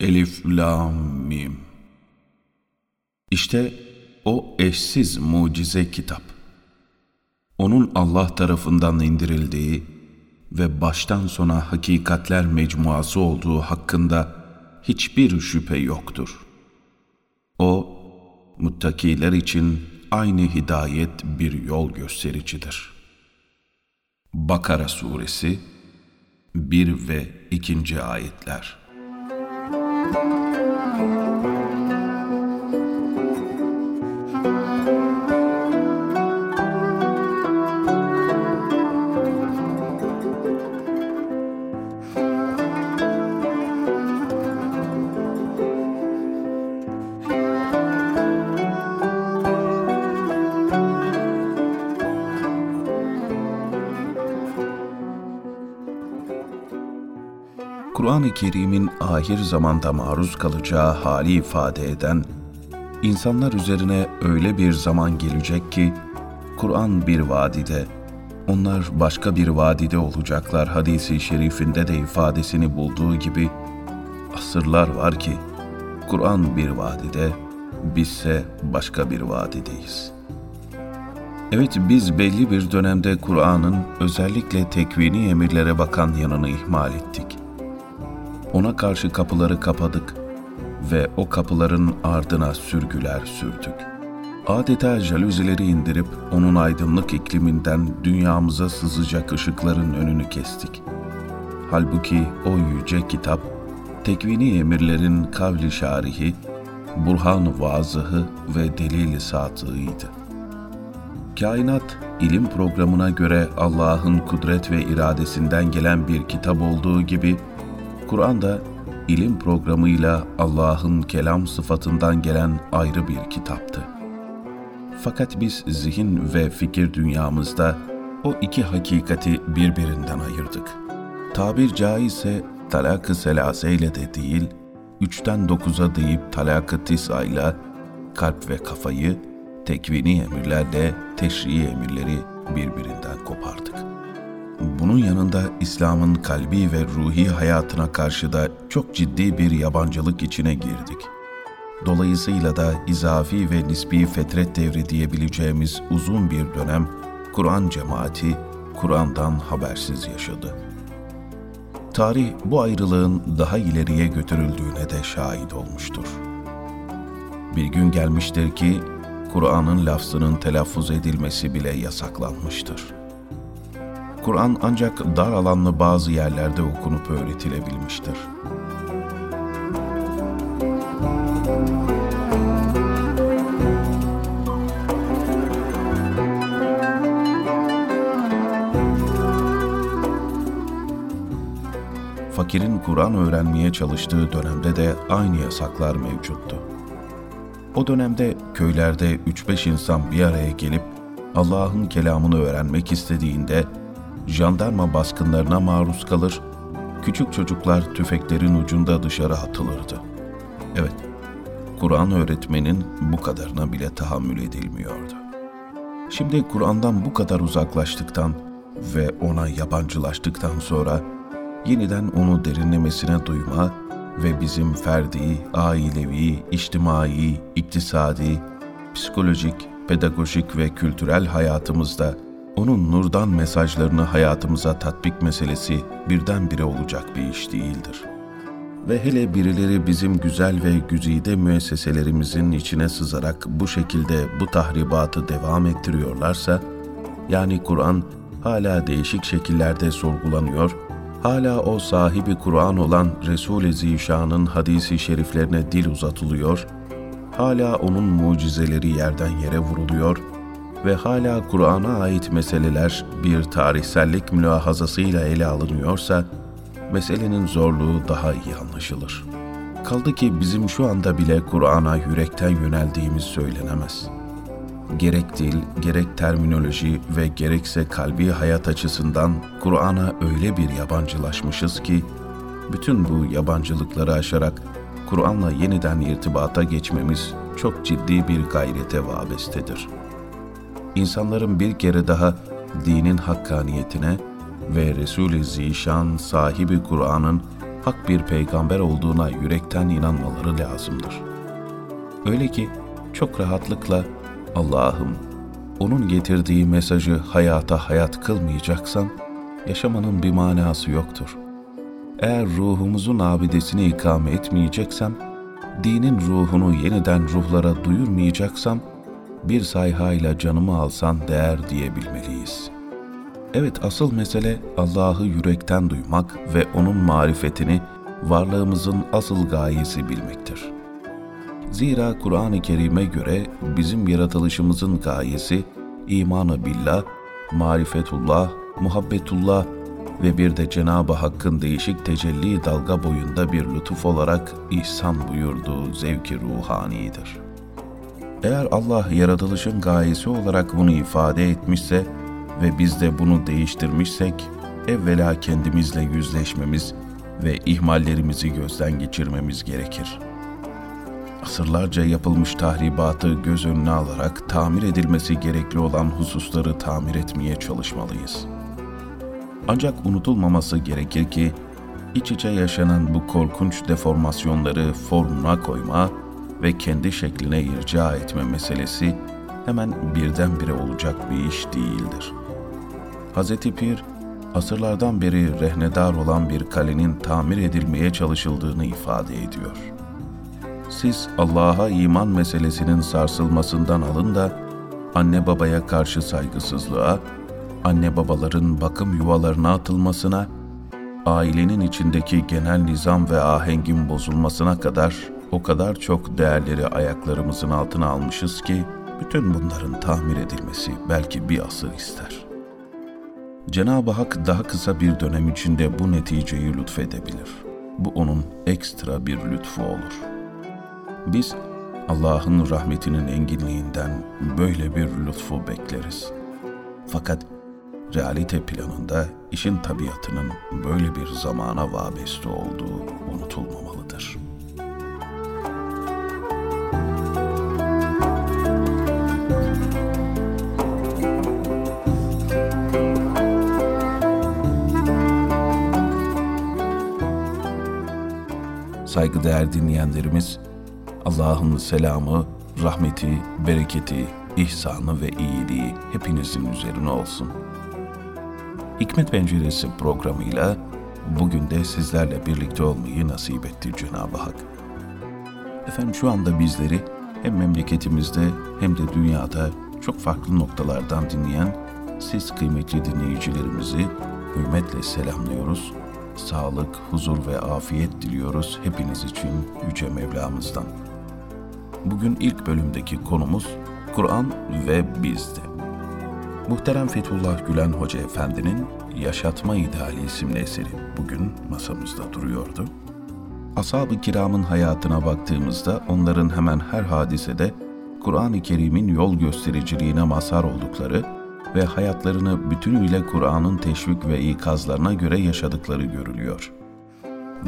Elif, Lam, Mim. İşte o eşsiz mucize kitap. Onun Allah tarafından indirildiği ve baştan sona hakikatler mecmuası olduğu hakkında hiçbir şüphe yoktur. O, muttakiler için aynı hidayet bir yol göstericidir. Bakara Suresi 1 ve 2. Ayetler Música Kur'an-ı Kerim'in ahir zamanda maruz kalacağı hali ifade eden, insanlar üzerine öyle bir zaman gelecek ki, Kur'an bir vadide, onlar başka bir vadide olacaklar hadisi şerifinde de ifadesini bulduğu gibi, asırlar var ki, Kur'an bir vadide, bizse başka bir vadideyiz. Evet biz belli bir dönemde Kur'an'ın özellikle tekvini emirlere bakan yanını ihmal ettik ona karşı kapıları kapadık ve o kapıların ardına sürgüler sürdük. Adeta jalüzileri indirip onun aydınlık ikliminden dünyamıza sızacak ışıkların önünü kestik. Halbuki o yüce kitap, tekvini emirlerin kavli şarihi, burhan vazıhı ve delil satığıydı. Kainat, ilim programına göre Allah'ın kudret ve iradesinden gelen bir kitap olduğu gibi, Kur'an da ilim programıyla Allah'ın kelam sıfatından gelen ayrı bir kitaptı. Fakat biz zihin ve fikir dünyamızda o iki hakikati birbirinden ayırdık. Tabir caizse talak-ı selase ile de değil, üçten dokuza deyip talak-ı tisa ile kalp ve kafayı tekvini emirlerle teşri emirleri birbirinden kopardık. Bunun yanında İslam'ın kalbi ve ruhi hayatına karşı da çok ciddi bir yabancılık içine girdik. Dolayısıyla da izafi ve nisbi fetret devri diyebileceğimiz uzun bir dönem Kur'an cemaati Kur'an'dan habersiz yaşadı. Tarih bu ayrılığın daha ileriye götürüldüğüne de şahit olmuştur. Bir gün gelmiştir ki Kur'an'ın lafzının telaffuz edilmesi bile yasaklanmıştır.'' Kur'an ancak dar alanlı bazı yerlerde okunup öğretilebilmiştir. Fakirin Kur'an öğrenmeye çalıştığı dönemde de aynı yasaklar mevcuttu. O dönemde köylerde 3-5 insan bir araya gelip Allah'ın kelamını öğrenmek istediğinde jandarma baskınlarına maruz kalır, küçük çocuklar tüfeklerin ucunda dışarı atılırdı. Evet, Kur'an öğretmenin bu kadarına bile tahammül edilmiyordu. Şimdi Kur'an'dan bu kadar uzaklaştıktan ve ona yabancılaştıktan sonra yeniden onu derinlemesine duyma ve bizim ferdi, ailevi, içtimai, iktisadi, psikolojik, pedagojik ve kültürel hayatımızda onun nurdan mesajlarını hayatımıza tatbik meselesi birdenbire olacak bir iş değildir. Ve hele birileri bizim güzel ve güzide müesseselerimizin içine sızarak bu şekilde bu tahribatı devam ettiriyorlarsa, yani Kur'an hala değişik şekillerde sorgulanıyor, hala o sahibi Kur'an olan Resul-i Zişan'ın hadisi şeriflerine dil uzatılıyor, hala onun mucizeleri yerden yere vuruluyor.'' Ve hala Kur'an'a ait meseleler bir tarihsellik mülahazasıyla ele alınıyorsa, meselenin zorluğu daha iyi anlaşılır. Kaldı ki bizim şu anda bile Kur'an'a yürekten yöneldiğimiz söylenemez. Gerek dil, gerek terminoloji ve gerekse kalbi hayat açısından Kur'an'a öyle bir yabancılaşmışız ki, bütün bu yabancılıkları aşarak Kur'an'la yeniden irtibata geçmemiz çok ciddi bir gayrete vabestedir.'' İnsanların bir kere daha dinin hakkaniyetine ve Resul-i Zişan sahibi Kur'an'ın hak bir peygamber olduğuna yürekten inanmaları lazımdır. Öyle ki çok rahatlıkla Allah'ım onun getirdiği mesajı hayata hayat kılmayacaksan yaşamanın bir manası yoktur. Eğer ruhumuzun abidesini ikame etmeyeceksem, dinin ruhunu yeniden ruhlara duyurmayacaksam, bir sayhayla canımı alsan değer diyebilmeliyiz. Evet asıl mesele Allah'ı yürekten duymak ve O'nun marifetini varlığımızın asıl gayesi bilmektir. Zira Kur'an-ı Kerim'e göre bizim yaratılışımızın gayesi imanı billah, marifetullah, muhabbetullah ve bir de Cenab-ı Hakk'ın değişik tecelli dalga boyunda bir lütuf olarak ihsan buyurduğu zevki ruhanidir. Eğer Allah yaratılışın gayesi olarak bunu ifade etmişse ve biz de bunu değiştirmişsek, evvela kendimizle yüzleşmemiz ve ihmallerimizi gözden geçirmemiz gerekir. Asırlarca yapılmış tahribatı göz önüne alarak tamir edilmesi gerekli olan hususları tamir etmeye çalışmalıyız. Ancak unutulmaması gerekir ki, iç içe yaşanan bu korkunç deformasyonları formuna koyma ve kendi şekline irca etme meselesi hemen birdenbire olacak bir iş değildir. Hz. Pir, asırlardan beri rehnedar olan bir kalenin tamir edilmeye çalışıldığını ifade ediyor. Siz Allah'a iman meselesinin sarsılmasından alın da anne babaya karşı saygısızlığa, anne babaların bakım yuvalarına atılmasına, ailenin içindeki genel nizam ve ahengin bozulmasına kadar o kadar çok değerleri ayaklarımızın altına almışız ki bütün bunların tamir edilmesi belki bir asır ister. Cenab-ı Hak daha kısa bir dönem içinde bu neticeyi lütfedebilir. Bu onun ekstra bir lütfu olur. Biz Allah'ın rahmetinin enginliğinden böyle bir lütfu bekleriz. Fakat realite planında işin tabiatının böyle bir zamana vabeste olduğu unutulmamalıdır.'' Saygıdeğer dinleyenlerimiz, Allah'ın selamı, rahmeti, bereketi, ihsanı ve iyiliği hepinizin üzerine olsun. Hikmet Penceresi programıyla bugün de sizlerle birlikte olmayı nasip etti Cenab-ı Hak. Efendim şu anda bizleri hem memleketimizde hem de dünyada çok farklı noktalardan dinleyen siz kıymetli dinleyicilerimizi hürmetle selamlıyoruz sağlık, huzur ve afiyet diliyoruz hepiniz için Yüce Mevlamızdan. Bugün ilk bölümdeki konumuz Kur'an ve bizde. Muhterem Fethullah Gülen Hoca Efendi'nin Yaşatma İdeali isimli eseri bugün masamızda duruyordu. Ashab-ı kiramın hayatına baktığımızda onların hemen her hadisede Kur'an-ı Kerim'in yol göstericiliğine mazhar oldukları ve hayatlarını bütünüyle Kur'an'ın teşvik ve ikazlarına göre yaşadıkları görülüyor.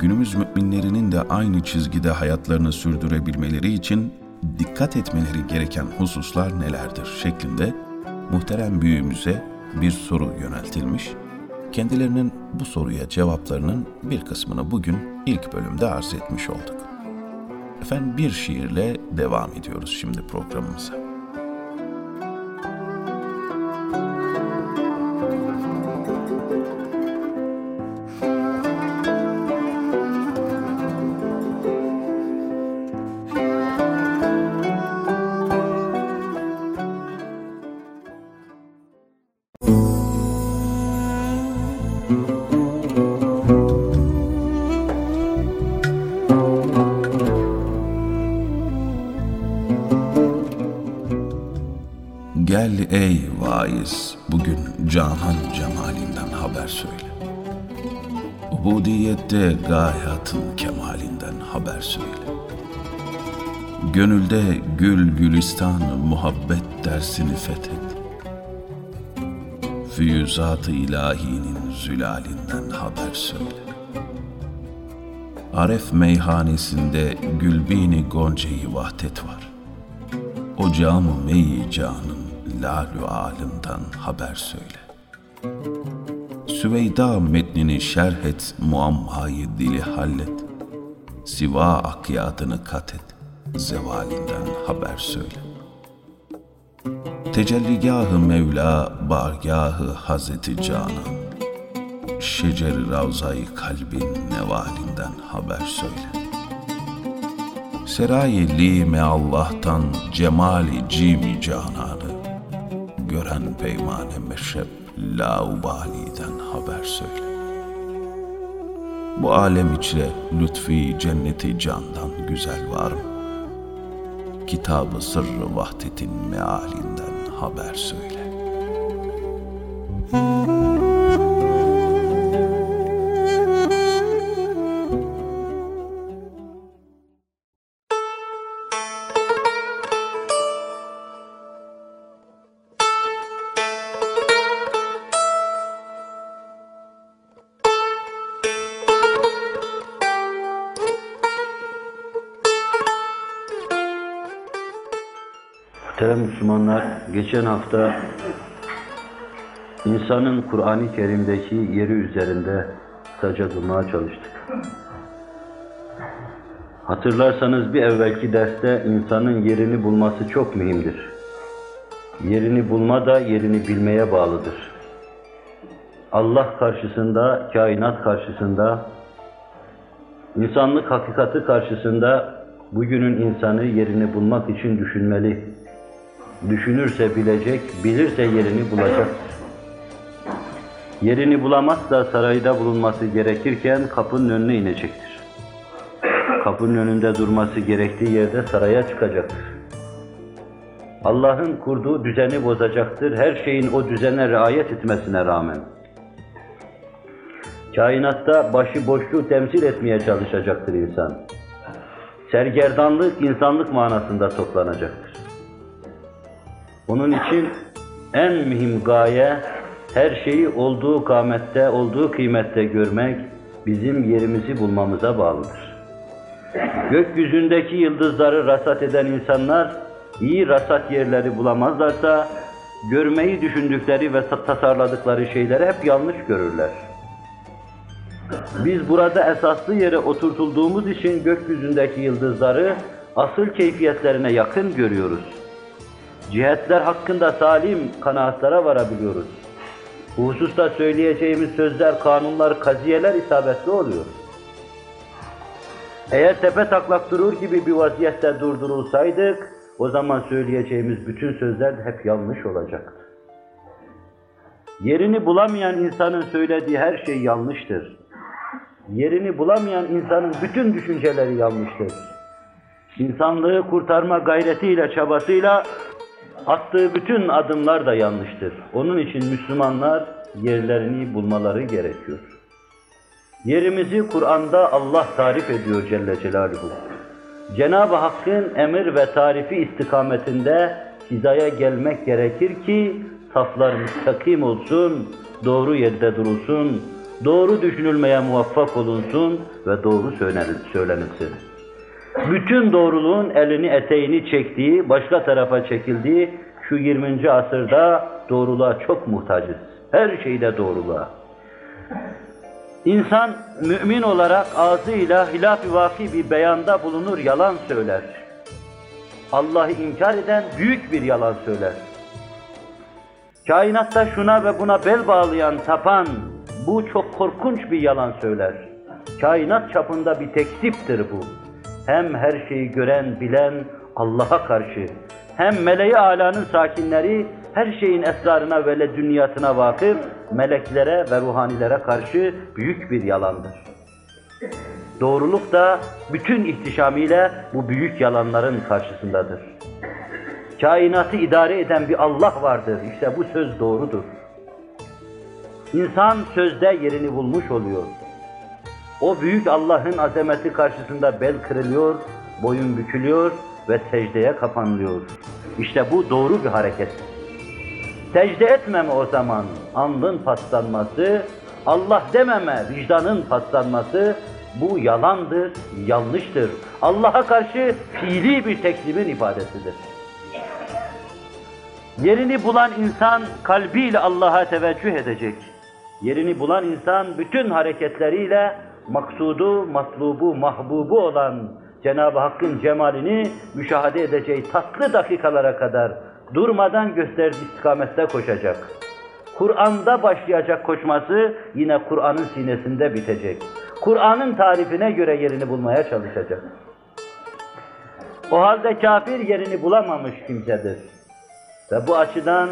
Günümüz müminlerinin de aynı çizgide hayatlarını sürdürebilmeleri için dikkat etmeleri gereken hususlar nelerdir şeklinde muhterem büyüğümüze bir soru yöneltilmiş. Kendilerinin bu soruya cevaplarının bir kısmını bugün ilk bölümde arz etmiş olduk. Efendim bir şiirle devam ediyoruz şimdi programımıza. Ey vaiz bugün canan cemalinden haber söyle. Ubudiyette gayatın kemalinden haber söyle. Gönülde gül gülistan muhabbet dersini fethet. Füyüzat-ı ilahinin zülalinden haber söyle. Aref meyhanesinde gülbini goncayı vahdet var. O cam-ı meyi canın lalü alımdan haber söyle. Süveyda metnini şerh et, muammayı dili hallet. Siva akiyatını kat et, zevalinden haber söyle. Tecelligahı Mevla, bargahı Hazreti Canan. Şecer-i Ravza-i kalbin nevalinden haber söyle. Serayi me Allah'tan cemali cimi cananı. Gören peymane meşrep laubaliden haber söyle. Bu alem içre lütfi cenneti candan güzel var mı? Kitabı sırrı vahdetin mealinden haber söyle. Muhterem Müslümanlar, geçen hafta insanın Kur'an-ı Kerim'deki yeri üzerinde kısaca durmaya çalıştık. Hatırlarsanız bir evvelki derste insanın yerini bulması çok mühimdir. Yerini bulma da yerini bilmeye bağlıdır. Allah karşısında, kainat karşısında, insanlık hakikati karşısında bugünün insanı yerini bulmak için düşünmeli. Düşünürse bilecek, bilirse yerini bulacaktır. Yerini bulamazsa sarayda bulunması gerekirken kapının önüne inecektir. Kapının önünde durması gerektiği yerde saraya çıkacaktır. Allah'ın kurduğu düzeni bozacaktır, her şeyin o düzene riayet etmesine rağmen. Kainatta başı boşluğu temsil etmeye çalışacaktır insan. Sergerdanlık, insanlık manasında toplanacaktır. Onun için en mühim gaye her şeyi olduğu kâmette, olduğu kıymette görmek bizim yerimizi bulmamıza bağlıdır. Gökyüzündeki yıldızları rasat eden insanlar iyi rasat yerleri bulamazlarsa görmeyi düşündükleri ve tasarladıkları şeyleri hep yanlış görürler. Biz burada esaslı yere oturtulduğumuz için gökyüzündeki yıldızları asıl keyfiyetlerine yakın görüyoruz. Cihetler hakkında salim kanaatlere varabiliyoruz. Bu hususta söyleyeceğimiz sözler, kanunlar, kaziyeler isabetli oluyor. Eğer tepe taklak durur gibi bir vaziyette durdurulsaydık, o zaman söyleyeceğimiz bütün sözler hep yanlış olacaktı. Yerini bulamayan insanın söylediği her şey yanlıştır. Yerini bulamayan insanın bütün düşünceleri yanlıştır. İnsanlığı kurtarma gayretiyle, çabasıyla attığı bütün adımlar da yanlıştır. Onun için Müslümanlar yerlerini bulmaları gerekiyor. Yerimizi Kur'an'da Allah tarif ediyor Celle Celaluhu. Cenab-ı Hakk'ın emir ve tarifi istikametinde hizaya gelmek gerekir ki saflar müstakim olsun, doğru yerde durulsun, doğru düşünülmeye muvaffak olunsun ve doğru söylenilsin. Bütün doğruluğun elini eteğini çektiği, başka tarafa çekildiği şu 20. asırda doğruluğa çok muhtacız. Her şeyde doğruluğa. İnsan mümin olarak ağzıyla hilaf-ı vaki bir beyanda bulunur, yalan söyler. Allah'ı inkar eden büyük bir yalan söyler. Kainatta şuna ve buna bel bağlayan, tapan, bu çok korkunç bir yalan söyler. Kainat çapında bir tekziptir bu. Hem her şeyi gören, bilen Allah'a karşı, hem meleği alanın sakinleri her şeyin esrarına ve dünyasına vakıf, meleklere ve ruhanilere karşı büyük bir yalandır. Doğruluk da bütün ihtişamıyla bu büyük yalanların karşısındadır. Kainatı idare eden bir Allah vardır. İşte bu söz doğrudur. İnsan sözde yerini bulmuş oluyor. O büyük Allah'ın azameti karşısında bel kırılıyor, boyun bükülüyor ve secdeye kapanılıyor. İşte bu doğru bir hareket. Secde etmeme o zaman alnın paslanması, Allah dememe vicdanın paslanması bu yalandır, yanlıştır. Allah'a karşı fiili bir teklimin ifadesidir. Yerini bulan insan kalbiyle Allah'a teveccüh edecek. Yerini bulan insan bütün hareketleriyle maksudu, matlubu, mahbubu olan Cenab-ı Hakk'ın cemalini müşahede edeceği tatlı dakikalara kadar durmadan gösterdiği istikamette koşacak. Kur'an'da başlayacak koşması yine Kur'an'ın sinesinde bitecek. Kur'an'ın tarifine göre yerini bulmaya çalışacak. O halde kafir yerini bulamamış kimsedir. Ve bu açıdan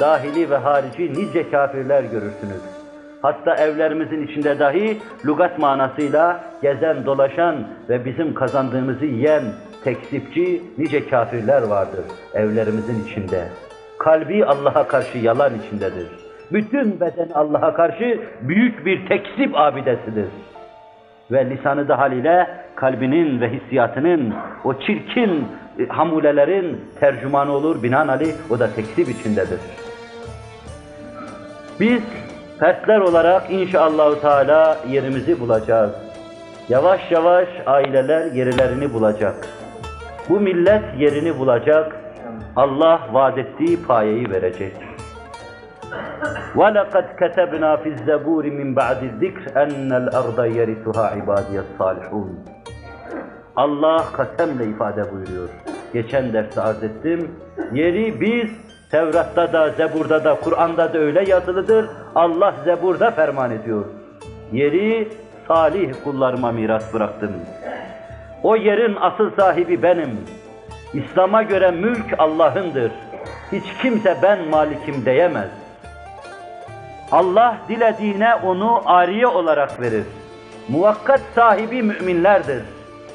dahili ve harici nice kafirler görürsünüz. Hatta evlerimizin içinde dahi lugat manasıyla gezen, dolaşan ve bizim kazandığımızı yiyen teksipçi nice kafirler vardır evlerimizin içinde. Kalbi Allah'a karşı yalan içindedir. Bütün beden Allah'a karşı büyük bir teksip abidesidir. Ve lisanı da haliyle kalbinin ve hissiyatının o çirkin e, hamulelerin tercümanı olur binaenaleyh o da teksip içindedir. Biz fertler olarak inşallahü teala yerimizi bulacağız. Yavaş yavaş aileler yerlerini bulacak. Bu millet yerini bulacak. Allah vaat ettiği payeyi verecek. وَلَقَدْ كَتَبْنَا فِي الزَّبُورِ مِنْ بَعْدِ الذِّكْرِ اَنَّ الْاَرْضَ يَرِثُهَا عِبَادِيَ الصَّالِحُونَ Allah kasemle ifade buyuruyor. Geçen derste arz ettim. Yeri biz Tevrat'ta da, Zebur'da da, Kur'an'da da öyle yazılıdır. Allah Zebur'da ferman ediyor. Yeri salih kullarıma miras bıraktım. O yerin asıl sahibi benim. İslam'a göre mülk Allah'ındır. Hiç kimse ben malikim diyemez. Allah dilediğine onu ariye olarak verir. Muvakkat sahibi müminlerdir.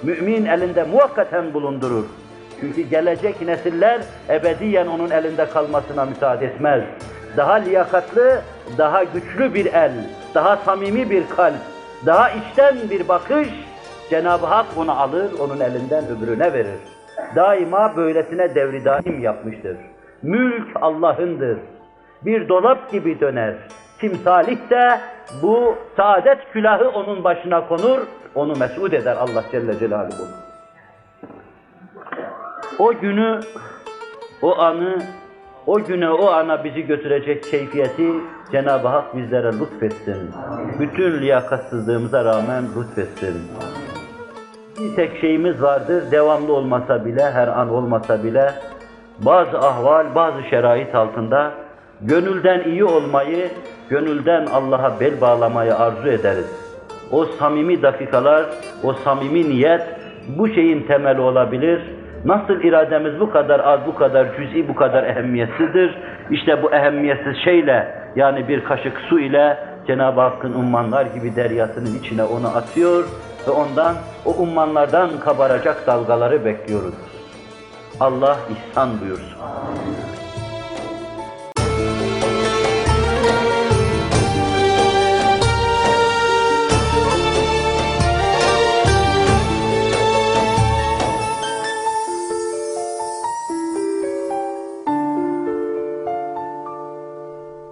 Mümin elinde muvakkaten bulundurur. Çünkü gelecek nesiller ebediyen onun elinde kalmasına müsaade etmez. Daha liyakatlı, daha güçlü bir el, daha samimi bir kalp, daha içten bir bakış Cenab-ı Hak onu alır, onun elinden öbürüne verir. Daima böylesine devri daim yapmıştır. Mülk Allah'ındır. Bir dolap gibi döner. Timsalih de bu saadet külahı onun başına konur, onu mesud eder Allah Celle Celaluhu. O günü, o anı, o güne, o ana bizi götürecek keyfiyeti Cenab-ı Hak bizlere lütfetsin. Bütün liyakatsızlığımıza rağmen lütfetsin. Bir tek şeyimiz vardır, devamlı olmasa bile, her an olmasa bile, bazı ahval, bazı şerait altında gönülden iyi olmayı, gönülden Allah'a bel bağlamayı arzu ederiz. O samimi dakikalar, o samimi niyet bu şeyin temeli olabilir. Nasıl irademiz bu kadar az, bu kadar cüz'i, bu kadar ehemmiyetsizdir. İşte bu ehemmiyetsiz şeyle, yani bir kaşık su ile Cenab-ı Hakk'ın ummanlar gibi deryasının içine onu atıyor ve ondan, o ummanlardan kabaracak dalgaları bekliyoruz. Allah ihsan buyursun.